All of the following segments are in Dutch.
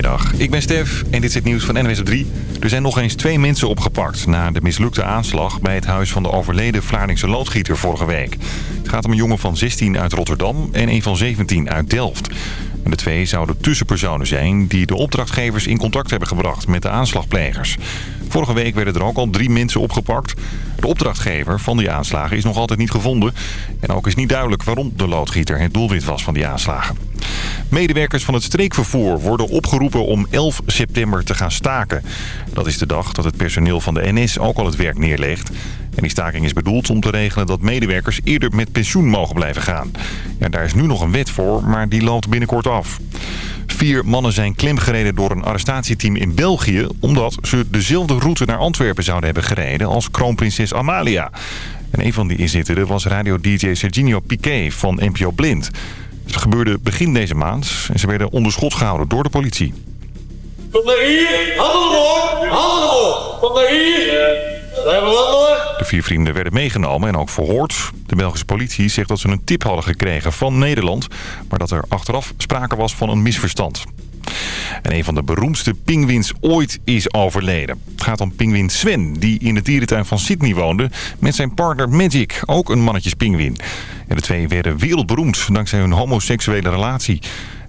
Goedemiddag, ik ben Stef en dit is het nieuws van NWS op 3. Er zijn nog eens twee mensen opgepakt na de mislukte aanslag... bij het huis van de overleden Vlaardingse loodgieter vorige week. Het gaat om een jongen van 16 uit Rotterdam en een van 17 uit Delft. En de twee zouden tussenpersonen zijn die de opdrachtgevers in contact hebben gebracht met de aanslagplegers. Vorige week werden er ook al drie mensen opgepakt. De opdrachtgever van die aanslagen is nog altijd niet gevonden. En ook is niet duidelijk waarom de loodgieter het doelwit was van die aanslagen. Medewerkers van het streekvervoer worden opgeroepen om 11 september te gaan staken. Dat is de dag dat het personeel van de NS ook al het werk neerlegt. En die staking is bedoeld om te regelen dat medewerkers eerder met pensioen mogen blijven gaan. Ja, daar is nu nog een wet voor, maar die loopt binnenkort af. Vier mannen zijn klemgereden door een arrestatieteam in België... omdat ze dezelfde route naar Antwerpen zouden hebben gereden als kroonprinses Amalia. En een van die inzittenden was radio-dj Serginio Piquet van NPO Blind. Het gebeurde begin deze maand en ze werden onder schot gehouden door de politie. Kom naar hier, handen omhoog, handen omhoog. Kom naar hier. De vier vrienden werden meegenomen en ook verhoord. De Belgische politie zegt dat ze een tip hadden gekregen van Nederland... maar dat er achteraf sprake was van een misverstand. En een van de beroemdste pinguïns ooit is overleden. Het gaat om pinguïn Sven, die in de dierentuin van Sydney woonde... met zijn partner Magic, ook een mannetjespinguïn. En de twee werden wereldberoemd dankzij hun homoseksuele relatie.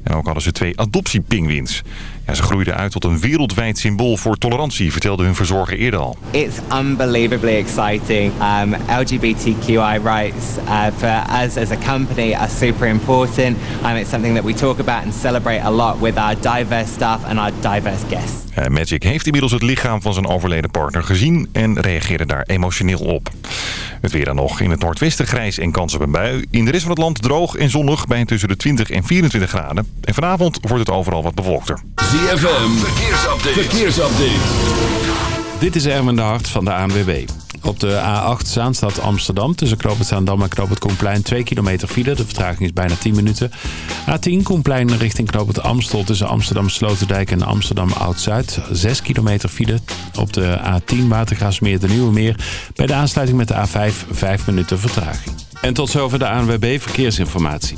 En ook hadden ze twee adoptiepinguïns. Ze groeiden uit tot een wereldwijd symbool voor tolerantie, vertelde hun verzorger eerder al. It's unbelievably exciting. Um, LGBTQI rights uh, for us as a company are super important. Um, it's something that we talk about and celebrate a lot with our diverse staff and our diverse guests. Uh, Magic heeft inmiddels het lichaam van zijn overleden partner gezien en reageerde daar emotioneel op. Het weer dan nog. In het noordwesten grijs en kans op een bui. In de rest van het land droog en zonnig bij tussen de 20 en 24 graden. En vanavond wordt het overal wat bewolkter. ZFM, verkeersupdate. verkeersupdate. Dit is Erwin de Hart van de ANWB. Op de A8 Zaanstad Amsterdam tussen Knoop Zaandam en Knoop het Koenplein 2 kilometer file. De vertraging is bijna 10 minuten. A10 Koenplein richting Knoop het Amstel tussen Amsterdam Sloterdijk en Amsterdam Oud-Zuid. 6 kilometer file. Op de A10 Watergraafsmeer de Nieuwe Meer. Bij de aansluiting met de A5 5 minuten vertraging. En tot zover de ANWB Verkeersinformatie.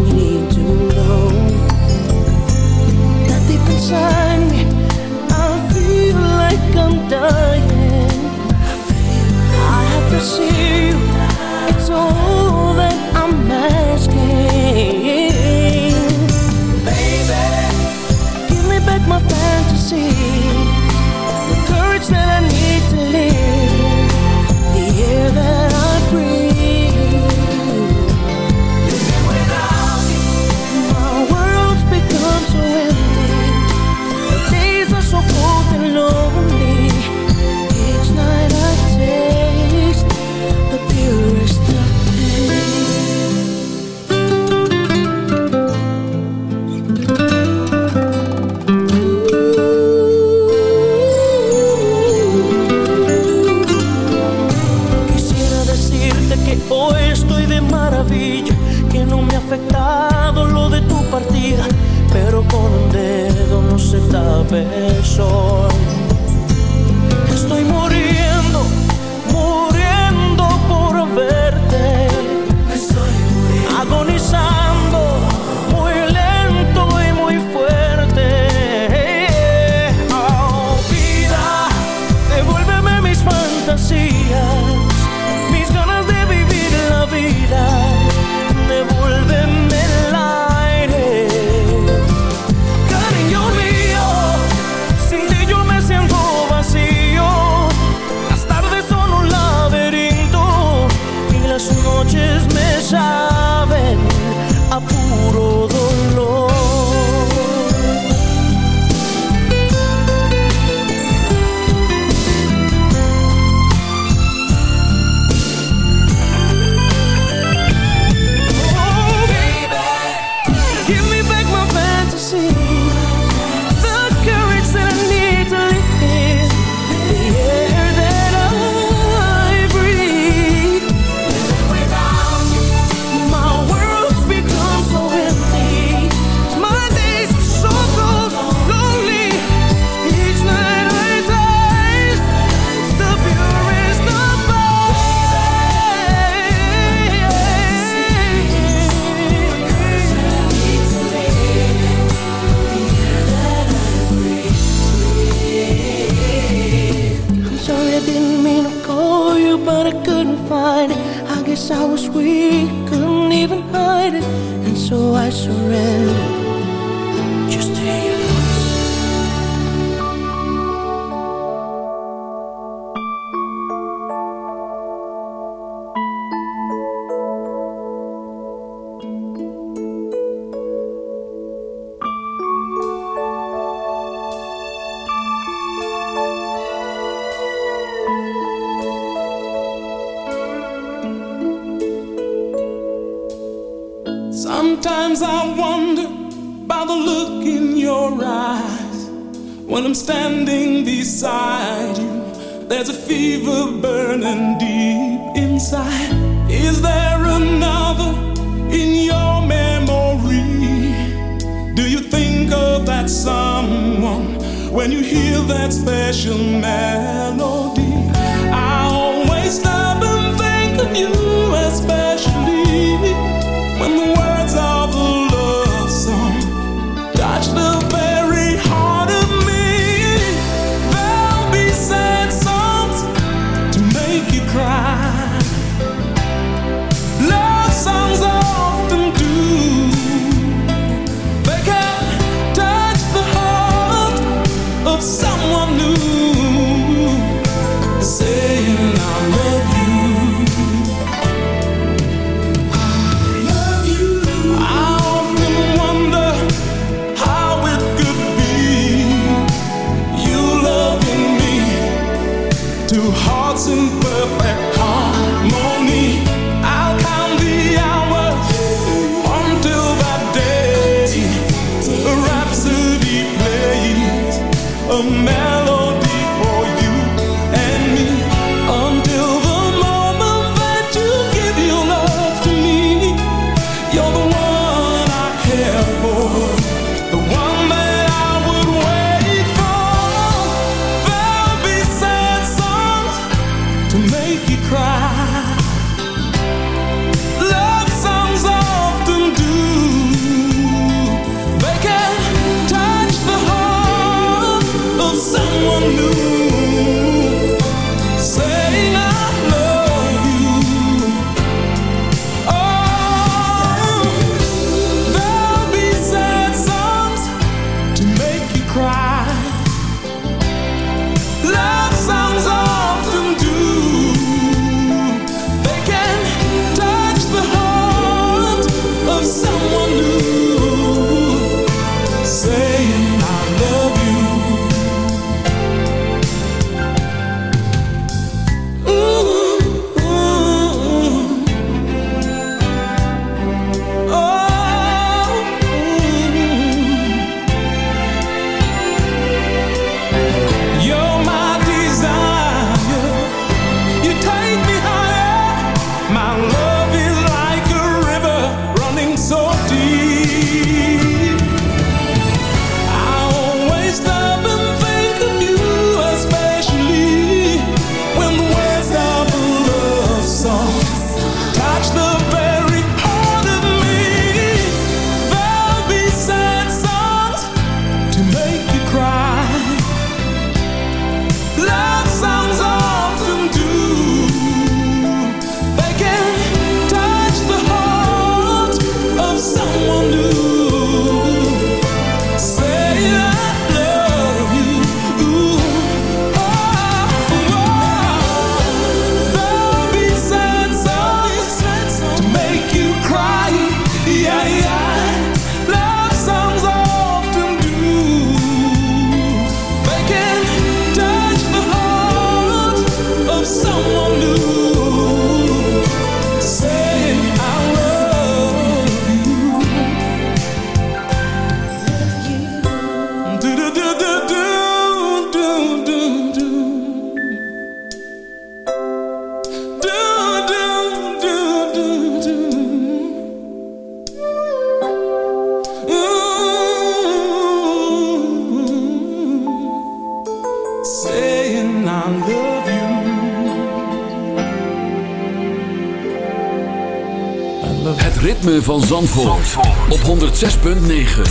op 106.9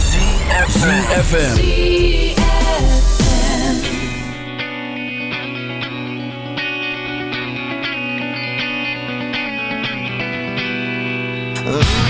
FM. Ooh.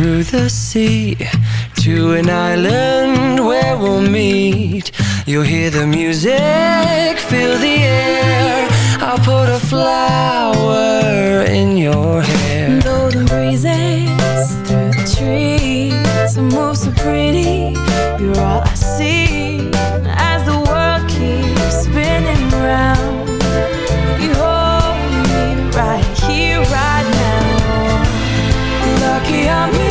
through the sea to an island where we'll meet. You'll hear the music, feel the air. I'll put a flower in your hair. Though the breezes through the trees move so pretty, you're all I see as the world keeps spinning round. You hold me right here, right now. Lucky I'm in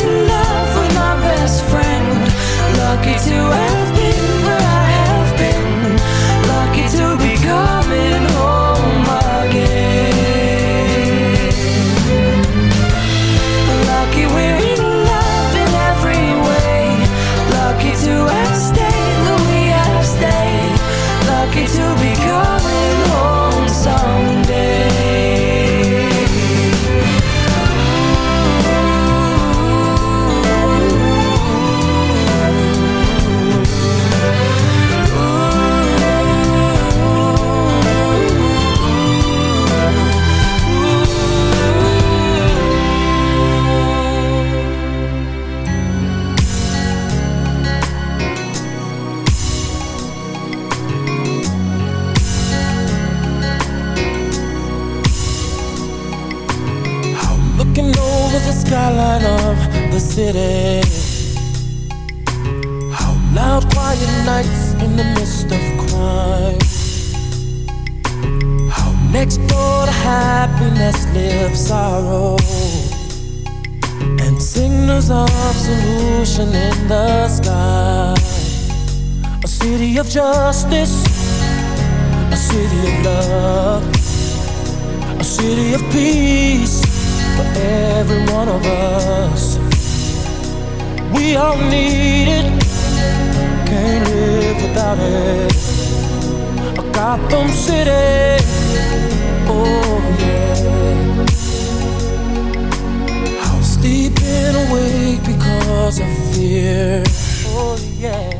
Lucky to have justice, a city of love, a city of peace for every one of us. We all need it, can't live without it. A Gotham City, oh yeah. How sleeping awake because of fear, oh yeah.